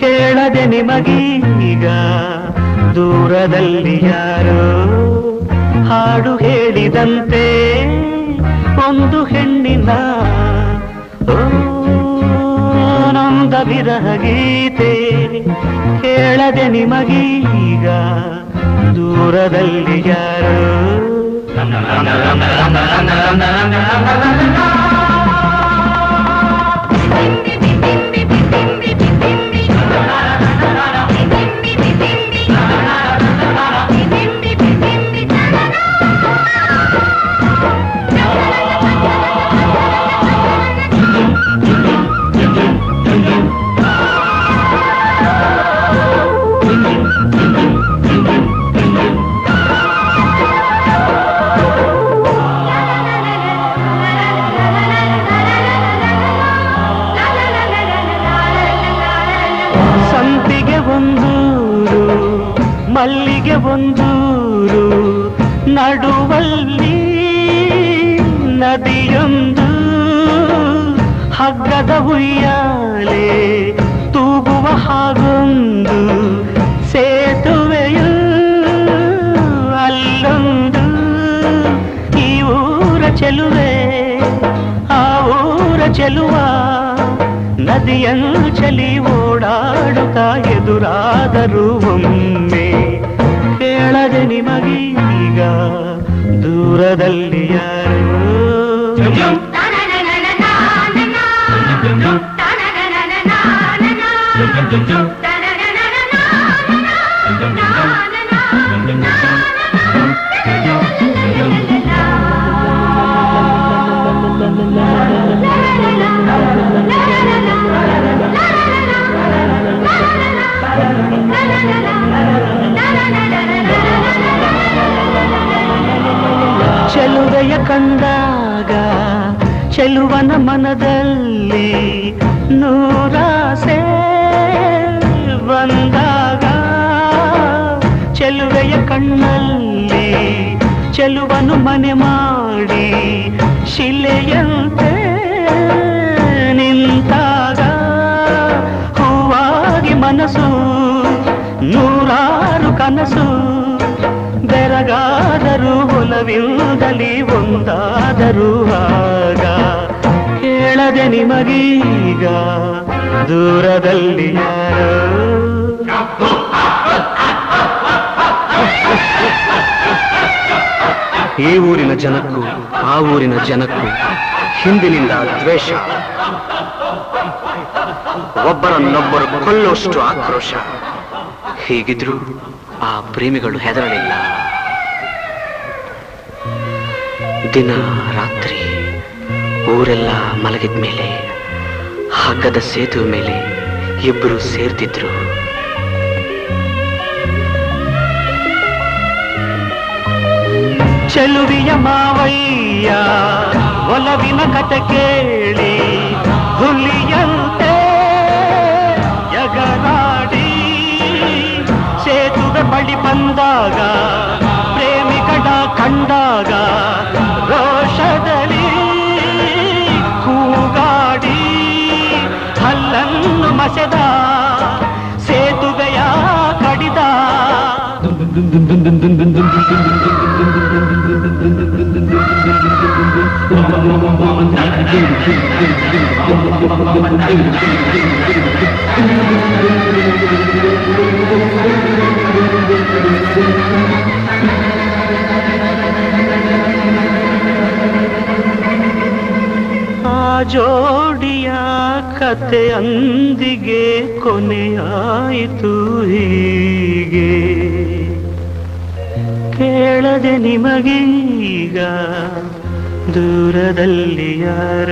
ಕೇಳದೆ ನಿಮಗೀಗ ದೂರದಲ್ಲಿ ಯಾರೋ ಹಾಡು ಹೇಳಿದಂತೆ ಒಂದು ಹೆಣ್ಣಿನ ಓ, ವಿರಹ ಗೀತೆ ಕೇಳದೆ ನಿಮಗೀಗ ದೂರದಲ್ಲಿ ಯಾರೋ? ಒಂದೂರು ಮಲ್ಲಿಗೆ ಒಂದೂರು ನಡುವಲ್ಲಿ ನದಿಯೊಂದು ಹಗ್ಗದ ಉಯ್ಯಾಲೆ ತೂಗುವ ಹಾಗೊಂದು ಸೇತುವೆಯು ಅಲ್ಲೊಂದು ಈ ಊರ ಚೆಲುವೆ ಆ ಊರ ಚೆಲುವ ನದಿಯನ್ನು ಚಲಿ ಓಡಾಡುತ್ತಾ ಎದುರಾದರೂ ಒಮ್ಮೆ ಕೇಳದೆ ನಿಮಗೀಗ ದೂರದಲ್ಲಿ ಯಾರೋ ಚೆಲುವೆಯ ಕಂಡಾಗ ಚೆಲುವನ ಮನದಲ್ಲಿ ನೂರಾಸೆ ಬಂದಾಗ ಚೆಲುವೆಯ ಕಣ್ಣಲ್ಲಿ ಚೆಲುವನು ಮನೆ ಮಾಡಿ ಶಿಲೆಯಂತೆ ಒಲವಿಲ್ಲದಲಿ ಒಂದಾದರೂ ಆಗ ಕೇಳದೆ ನಿಮಗೀಗ ದೂರದಲ್ಲಿ ಈ ಊರಿನ ಜನಕ್ಕೂ, ಆ ಊರಿನ ಜನಕ್ಕೂ ಹಿಂದಿನಿಂದ ದ್ವೇಷ. ಒಬ್ಬರನ್ನೊಬ್ಬರು ಕೊಲ್ಲುವಷ್ಟು ಆಕ್ರೋಶ. ಹೀಗಿದ್ರೂ ಆ ಪ್ರೇಮಿಗಳು ಹೆದರಲಿಲ್ಲ. ದಿನ, ರಾತ್ರಿ, ಊರೆಲ್ಲ ಮಲಗಿದ ಮೇಲೆ, ಹಗ್ಗದ ಸೇತುವೆ ಮೇಲೆ ಇಬ್ಬರು ಸೇರ್ತಿದ್ರು. ಚೆಲುವಿಯ ಮಾವಯ್ಯ, ಒಲವಿನ ಕತೆ ಕೇಳಿ, ಹುಲಿಯಂತೆ ಯಗನಾಡಿ, ಸೇತುವೆ ಬಳಿ ಬಂದಾಗ ಪ್ರೇಮಿಕಡ ಕಂಡಾಗ ಜೋಡಿಯ ಕತೆ ಅಂದಿಗೆ ಕೊನೆಯಾಯಿತು ಹೀಗೆ. ಕೇಳದೆ ನಿಮಗೀಗ ದೂರದಲ್ಲಿ ಯಾರ?